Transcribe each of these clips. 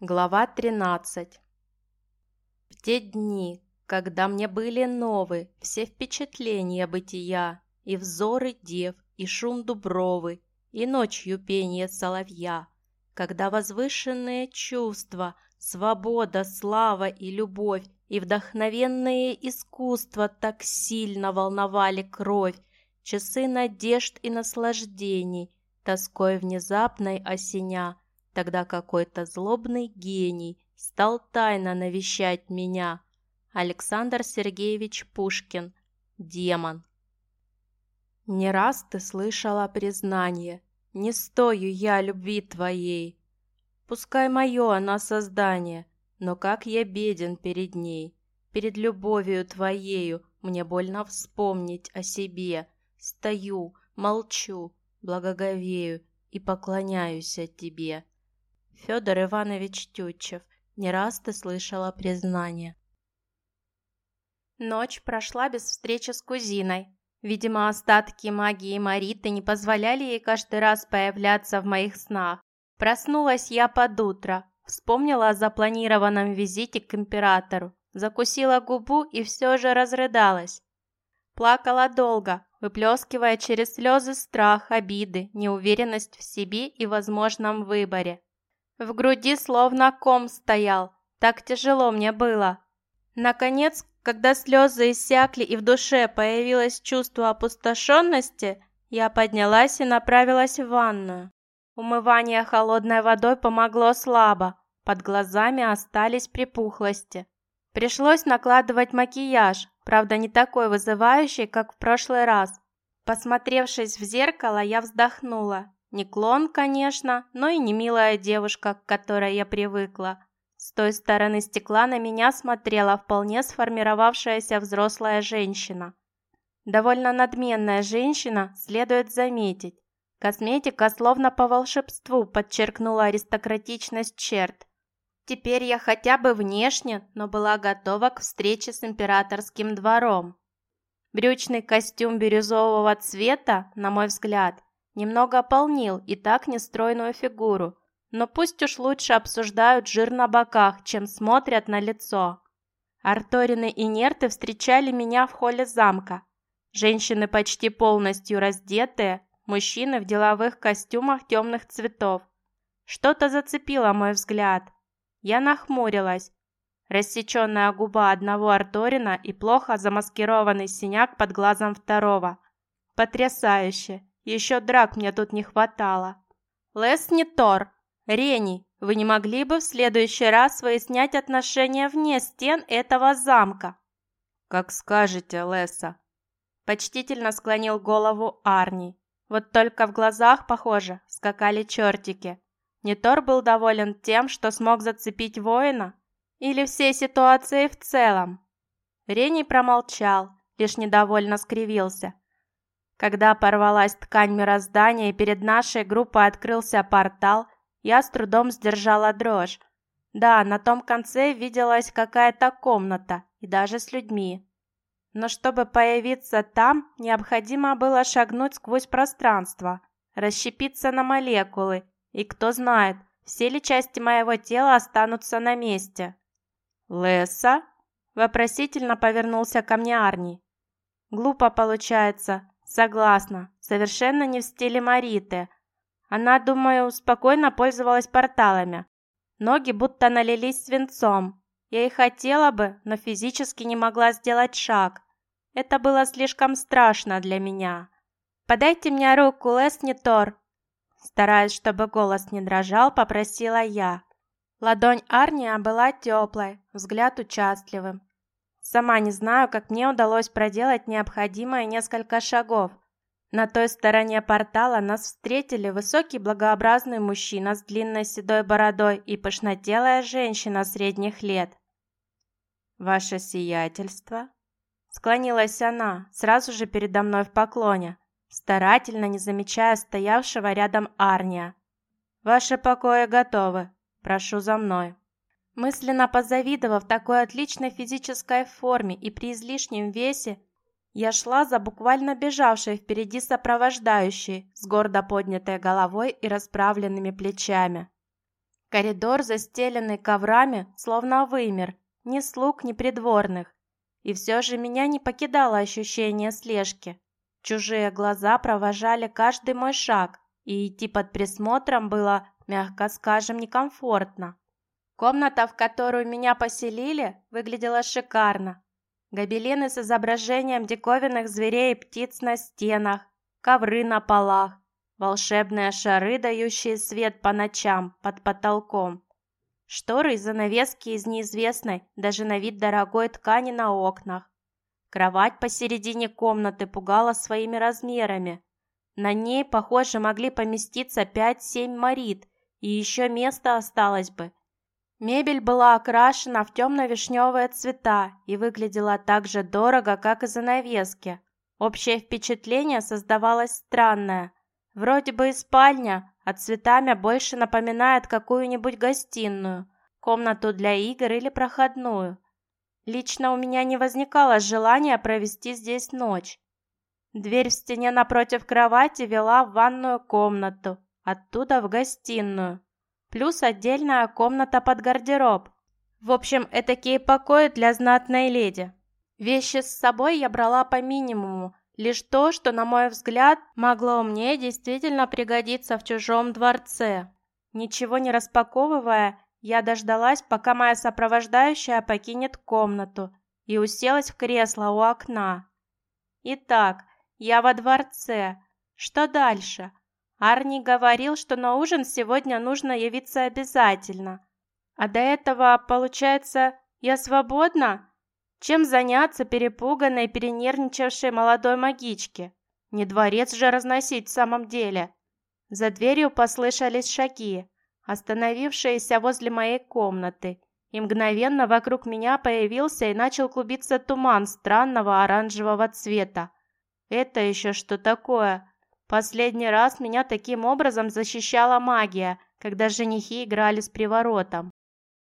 Глава 13 В те дни, когда мне были новы все впечатления бытия, и взоры дев, и шум дубровы, и ночью пение соловья, когда возвышенные чувства, свобода, слава и любовь, и вдохновенные искусства так сильно волновали кровь, часы надежд и наслаждений, тоской внезапной осеня, Тогда какой-то злобный гений стал тайно навещать меня. Александр Сергеевич Пушкин. Демон. Не раз ты слышала признание, Не стою я любви твоей. Пускай мое она создание, Но как я беден перед ней. Перед любовью твоею Мне больно вспомнить о себе. Стою, молчу, благоговею И поклоняюсь тебе. Федор Иванович Тютчев. Не раз ты слышала признание. Ночь прошла без встречи с кузиной. Видимо, остатки магии Мариты не позволяли ей каждый раз появляться в моих снах. Проснулась я под утро, вспомнила о запланированном визите к императору, закусила губу и все же разрыдалась. Плакала долго, выплескивая через слезы страх, обиды, неуверенность в себе и возможном выборе. В груди словно ком стоял, так тяжело мне было. Наконец, когда слезы иссякли и в душе появилось чувство опустошенности, я поднялась и направилась в ванную. Умывание холодной водой помогло слабо, под глазами остались припухлости. Пришлось накладывать макияж, правда не такой вызывающий, как в прошлый раз. Посмотревшись в зеркало, я вздохнула. Не клон, конечно, но и не милая девушка, к которой я привыкла. С той стороны стекла на меня смотрела вполне сформировавшаяся взрослая женщина. Довольно надменная женщина, следует заметить. Косметика словно по волшебству подчеркнула аристократичность черт. Теперь я хотя бы внешне, но была готова к встрече с императорским двором. Брючный костюм бирюзового цвета, на мой взгляд, Немного ополнил и так нестройную фигуру, но пусть уж лучше обсуждают жир на боках, чем смотрят на лицо. Арторины и Нерты встречали меня в холле замка. Женщины почти полностью раздетые, мужчины в деловых костюмах темных цветов. Что-то зацепило мой взгляд. Я нахмурилась. Рассеченная губа одного Арторина и плохо замаскированный синяк под глазом второго. Потрясающе! Еще драк мне тут не хватало. Лес не Тор. Рени, вы не могли бы в следующий раз выяснять отношения вне стен этого замка? Как скажете, Леса. Почтительно склонил голову Арни. Вот только в глазах, похоже, скакали чертики. Не Тор был доволен тем, что смог зацепить воина? Или всей ситуацией в целом? Рени промолчал, лишь недовольно скривился. Когда порвалась ткань мироздания и перед нашей группой открылся портал, я с трудом сдержала дрожь. Да, на том конце виделась какая-то комната, и даже с людьми. Но чтобы появиться там, необходимо было шагнуть сквозь пространство, расщепиться на молекулы, и кто знает, все ли части моего тела останутся на месте. «Леса?» – вопросительно повернулся ко мне Арни. «Глупо получается, Согласна, совершенно не в стиле Мариты. Она, думаю, спокойно пользовалась порталами. Ноги будто налились свинцом. Я и хотела бы, но физически не могла сделать шаг. Это было слишком страшно для меня. «Подайте мне руку, Лесни Тор!» Стараясь, чтобы голос не дрожал, попросила я. Ладонь Арния была теплой, взгляд участливым. Сама не знаю, как мне удалось проделать необходимые несколько шагов. На той стороне портала нас встретили высокий благообразный мужчина с длинной седой бородой и пышнотелая женщина средних лет. «Ваше сиятельство?» Склонилась она, сразу же передо мной в поклоне, старательно не замечая стоявшего рядом Арния. «Ваши покои готовы. Прошу за мной». Мысленно позавидовав такой отличной физической форме и при излишнем весе, я шла за буквально бежавшей впереди сопровождающей, с гордо поднятой головой и расправленными плечами. Коридор, застеленный коврами, словно вымер, ни слуг, ни придворных. И все же меня не покидало ощущение слежки. Чужие глаза провожали каждый мой шаг, и идти под присмотром было, мягко скажем, некомфортно. Комната, в которую меня поселили, выглядела шикарно. Гобелены с изображением диковинных зверей и птиц на стенах, ковры на полах, волшебные шары, дающие свет по ночам под потолком. Шторы и занавески из неизвестной, даже на вид дорогой ткани на окнах. Кровать посередине комнаты пугала своими размерами. На ней, похоже, могли поместиться пять-семь морит, и еще место осталось бы. Мебель была окрашена в темно-вишневые цвета и выглядела так же дорого, как и занавески. Общее впечатление создавалось странное. Вроде бы и спальня, а цветами больше напоминает какую-нибудь гостиную, комнату для игр или проходную. Лично у меня не возникало желания провести здесь ночь. Дверь в стене напротив кровати вела в ванную комнату, оттуда в гостиную. Плюс отдельная комната под гардероб. В общем, этакие покои для знатной леди. Вещи с собой я брала по минимуму, лишь то, что, на мой взгляд, могло мне действительно пригодиться в чужом дворце. Ничего не распаковывая, я дождалась, пока моя сопровождающая покинет комнату, и уселась в кресло у окна. Итак, я во дворце. Что дальше? Арни говорил, что на ужин сегодня нужно явиться обязательно. А до этого, получается, я свободна? Чем заняться перепуганной, перенервничавшей молодой магичке? Не дворец же разносить в самом деле. За дверью послышались шаги, остановившиеся возле моей комнаты, и мгновенно вокруг меня появился и начал клубиться туман странного оранжевого цвета. Это еще что такое? Последний раз меня таким образом защищала магия, когда женихи играли с приворотом.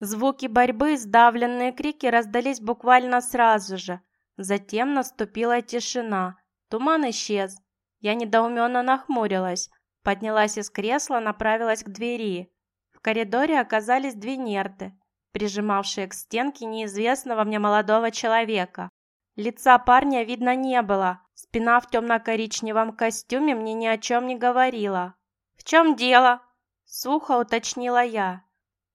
Звуки борьбы, сдавленные крики раздались буквально сразу же. Затем наступила тишина. Туман исчез. Я недоуменно нахмурилась. Поднялась из кресла, направилась к двери. В коридоре оказались две нерты, прижимавшие к стенке неизвестного мне молодого человека. Лица парня видно не было, Спина в темно-коричневом костюме мне ни о чем не говорила. «В чем дело?» – сухо уточнила я.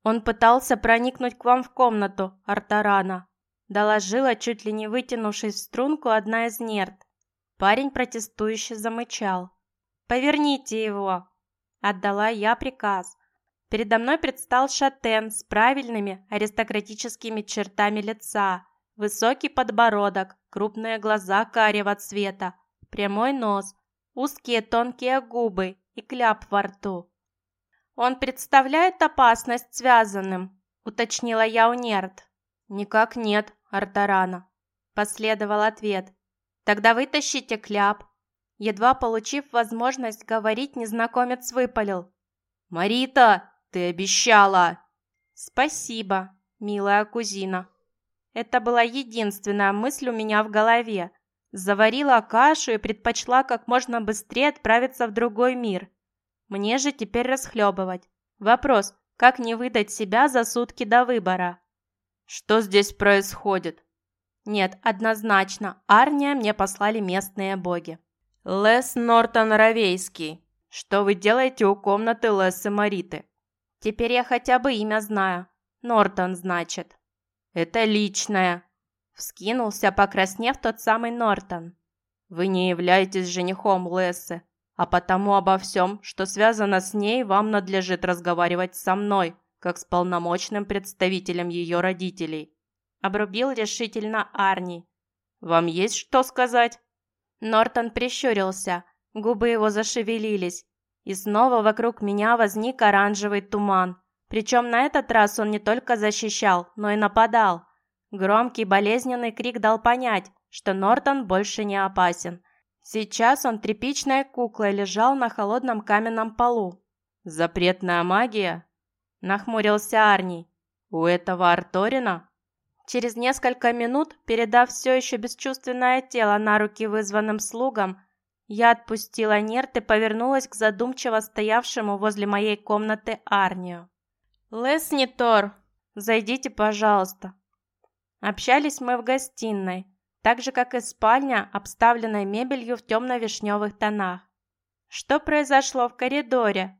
«Он пытался проникнуть к вам в комнату, Артарана», – доложила, чуть ли не вытянувшись в струнку, одна из нерд. Парень протестующе замычал. «Поверните его!» – отдала я приказ. Передо мной предстал шатен с правильными аристократическими чертами лица, высокий подбородок, крупные глаза карего цвета, прямой нос, узкие тонкие губы и кляп во рту. «Он представляет опасность связанным?» – уточнила я у Нерд. «Никак нет, Артарана», – последовал ответ. «Тогда вытащите кляп». Едва получив возможность говорить, незнакомец выпалил. «Марита, ты обещала!» «Спасибо, милая кузина», это была единственная мысль у меня в голове. Заварила кашу и предпочла как можно быстрее отправиться в другой мир. Мне же теперь расхлебывать. Вопрос, как не выдать себя за сутки до выбора? Что здесь происходит? Нет, однозначно, Арния мне послали местные боги. Лес Нортон Равейский. Что вы делаете у комнаты Лесы Мариты? Теперь я хотя бы имя знаю. Нортон, значит. «Это личное!» — вскинулся, покраснев тот самый Нортон. «Вы не являетесь женихом Лессы, а потому обо всем, что связано с ней, вам надлежит разговаривать со мной, как с полномочным представителем ее родителей», — обрубил решительно Арни. «Вам есть что сказать?» Нортон прищурился, губы его зашевелились, и снова вокруг меня возник оранжевый туман. Причем на этот раз он не только защищал, но и нападал. Громкий болезненный крик дал понять, что Нортон больше не опасен. Сейчас он тряпичной куклой лежал на холодном каменном полу. «Запретная магия?» – нахмурился Арни. «У этого Арторина?» Через несколько минут, передав все еще бесчувственное тело на руки вызванным слугам, я отпустила нерт и повернулась к задумчиво стоявшему возле моей комнаты Арнию. Лес не Тор, зайдите, пожалуйста. Общались мы в гостиной, так же, как и спальня, обставленная мебелью в темно-вишневых тонах. Что произошло в коридоре?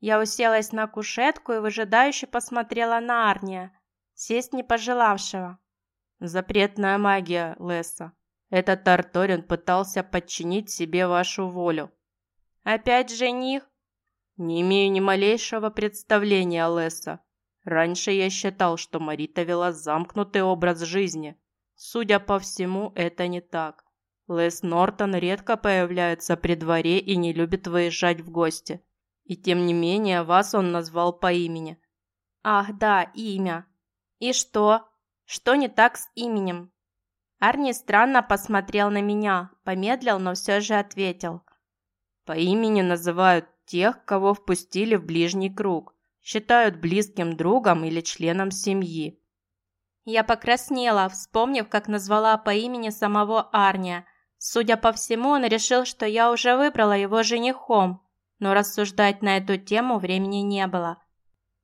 Я уселась на кушетку и выжидающе посмотрела на Арния, сесть не пожелавшего. Запретная магия, Лесса. Этот Тарторин пытался подчинить себе вашу волю. Опять жених? Не имею ни малейшего представления, Лесса. Раньше я считал, что Марита вела замкнутый образ жизни. Судя по всему, это не так. Лес Нортон редко появляется при дворе и не любит выезжать в гости. И тем не менее, вас он назвал по имени. Ах, да, имя. И что? Что не так с именем? Арни странно посмотрел на меня, помедлил, но все же ответил. По имени называют тех, кого впустили в ближний круг. Считают близким другом или членом семьи. Я покраснела, вспомнив, как назвала по имени самого Арния. Судя по всему, он решил, что я уже выбрала его женихом, но рассуждать на эту тему времени не было.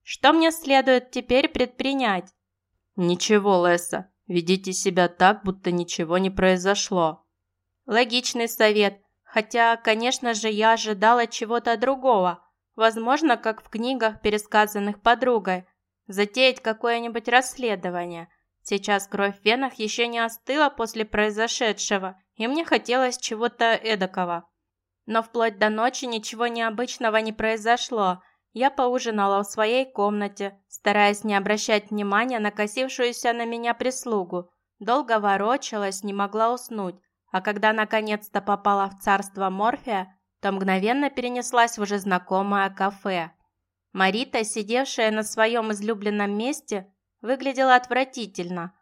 Что мне следует теперь предпринять? Ничего, Лесса, Ведите себя так, будто ничего не произошло. Логичный совет, хотя, конечно же, я ожидала чего-то другого. Возможно, как в книгах, пересказанных подругой, затеять какое-нибудь расследование. Сейчас кровь в венах еще не остыла после произошедшего, и мне хотелось чего-то эдакого. Но вплоть до ночи ничего необычного не произошло, я поужинала в своей комнате, стараясь не обращать внимания на косившуюся на меня прислугу. Долго ворочалась, не могла уснуть, а когда наконец-то попала в царство Морфия, то мгновенно перенеслась в уже знакомое кафе. Марита, сидевшая на своем излюбленном месте, выглядела отвратительно.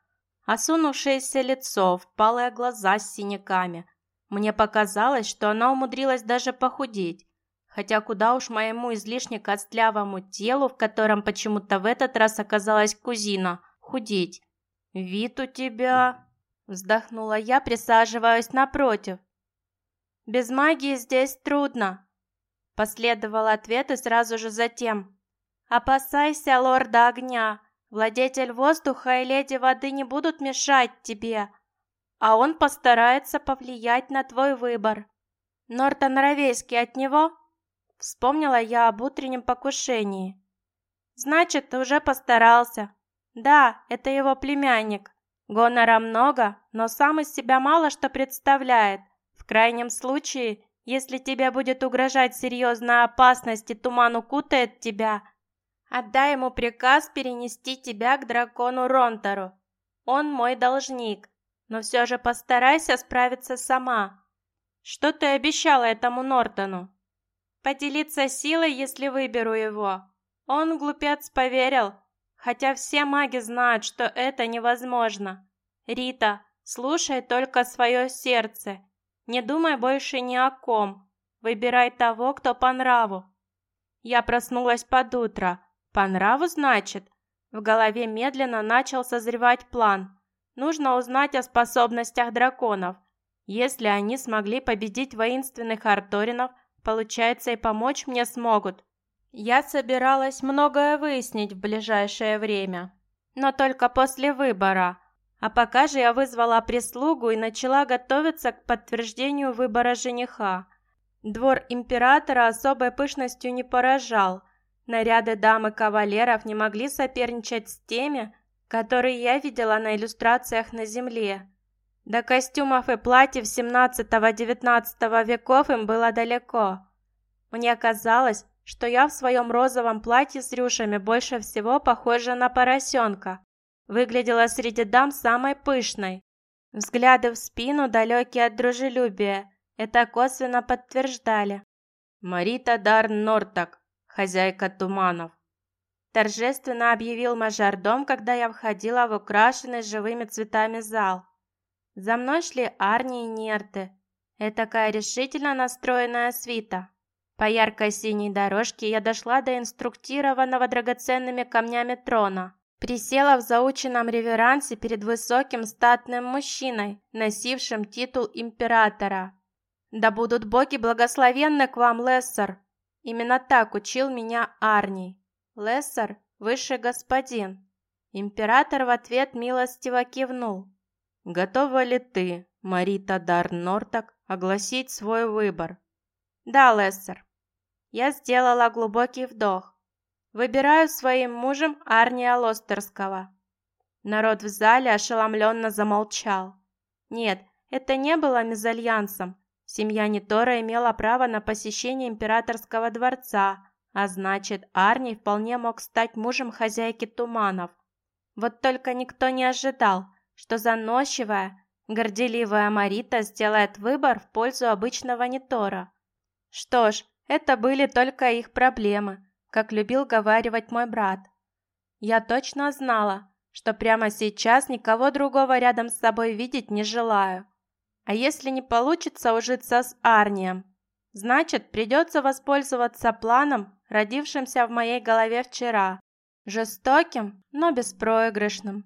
Осунувшееся лицо, впалые глаза с синяками. Мне показалось, что она умудрилась даже похудеть. Хотя куда уж моему излишне костлявому телу, в котором почему-то в этот раз оказалась кузина, худеть. «Вид у тебя...» – вздохнула я, присаживаясь напротив. «Без магии здесь трудно», – последовал ответ и сразу же затем. «Опасайся лорда огня, владетель воздуха и леди воды не будут мешать тебе, а он постарается повлиять на твой выбор. Нортон Равейский от него?» Вспомнила я об утреннем покушении. Значит, уже постарался. Да, это его племянник. Гонора много, но сам из себя мало что представляет. В крайнем случае, если тебе будет угрожать серьезная опасность и туман укутает тебя, отдай ему приказ перенести тебя к дракону Ронтору. Он мой должник, но все же постарайся справиться сама. Что ты обещала этому Нортону? Поделиться силой, если выберу его. Он, глупец, поверил, хотя все маги знают, что это невозможно. Рита, слушай только свое сердце. Не думай больше ни о ком. Выбирай того, кто по нраву. Я проснулась под утро. По нраву, значит? В голове медленно начал созревать план. Нужно узнать о способностях драконов. Если они смогли победить воинственных арторинов – Получается, и помочь мне смогут. Я собиралась многое выяснить в ближайшее время, но только после выбора. А пока же я вызвала прислугу и начала готовиться к подтверждению выбора жениха. Двор императора особой пышностью не поражал. Наряды дам и кавалеров не могли соперничать с теми, которые я видела на иллюстрациях на земле. До костюмов и платьев 17-19 веков им было далеко. Мне казалось, что я в своем розовом платье с рюшами больше всего похожа на поросенка. Выглядела среди дам самой пышной. Взгляды в спину, далекие от дружелюбия, это косвенно подтверждали. «Марита Дарн Нортак, хозяйка туманов», торжественно объявил мажордом, когда я входила в украшенный живыми цветами зал. За мной шли Арни и Нерты. Этакая решительно настроенная свита. По яркой синей дорожке я дошла до инструктированного драгоценными камнями трона. Присела в заученном реверансе перед высоким статным мужчиной, носившим титул императора. «Да будут боги благословенны к вам, Лессер!» Именно так учил меня Арни. Лессер «Высший господин». Император в ответ милостиво кивнул. «Готова ли ты, Марита Дар Нортак, огласить свой выбор?» «Да, Лессер». Я сделала глубокий вдох. Выбираю своим мужем Арния Лостерского. Народ в зале ошеломленно замолчал. Нет, это не было мезальянсом. Семья Нитора имела право на посещение императорского дворца, а значит, Арни вполне мог стать мужем хозяйки туманов. Вот только никто не ожидал, что заносчивая, горделивая Марита сделает выбор в пользу обычного Нитора. Что ж, это были только их проблемы, как любил говаривать мой брат. Я точно знала, что прямо сейчас никого другого рядом с собой видеть не желаю. А если не получится ужиться с Арнием, значит, придется воспользоваться планом, родившимся в моей голове вчера. Жестоким, но беспроигрышным.